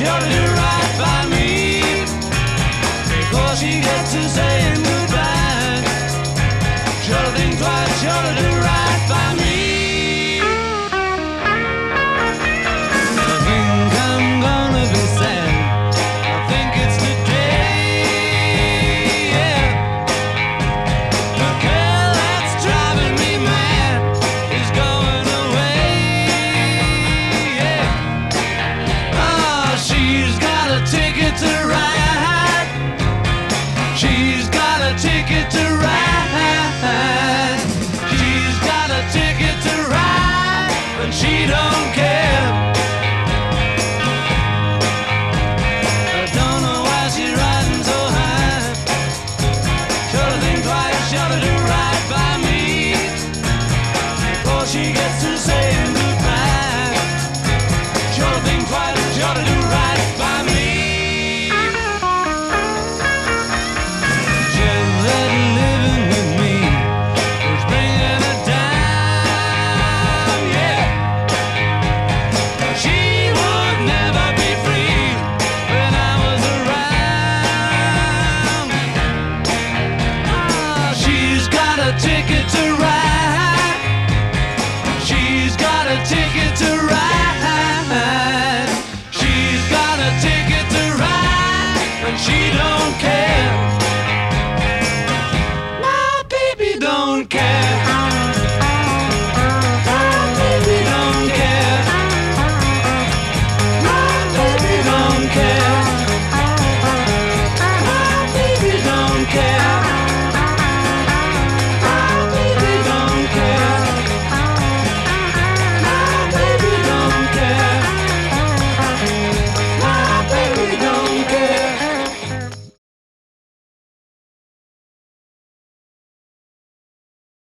sure do right by me. Before she gets to say ticket to ride.